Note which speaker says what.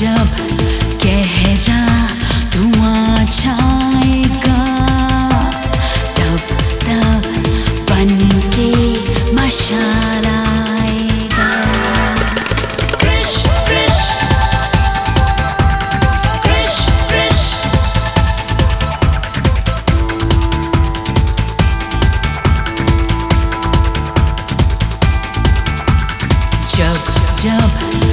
Speaker 1: जब गहरा धुआँ छाएगा तब तब बन के मशाला जब जब